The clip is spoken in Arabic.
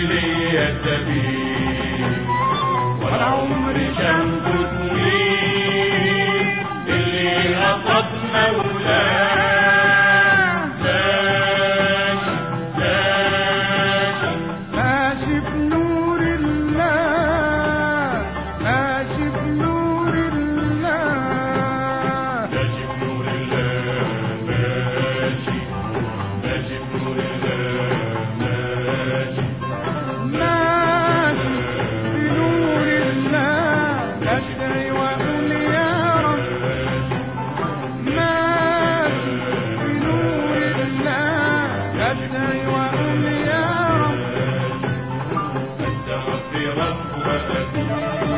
ليتبين رب. وأبي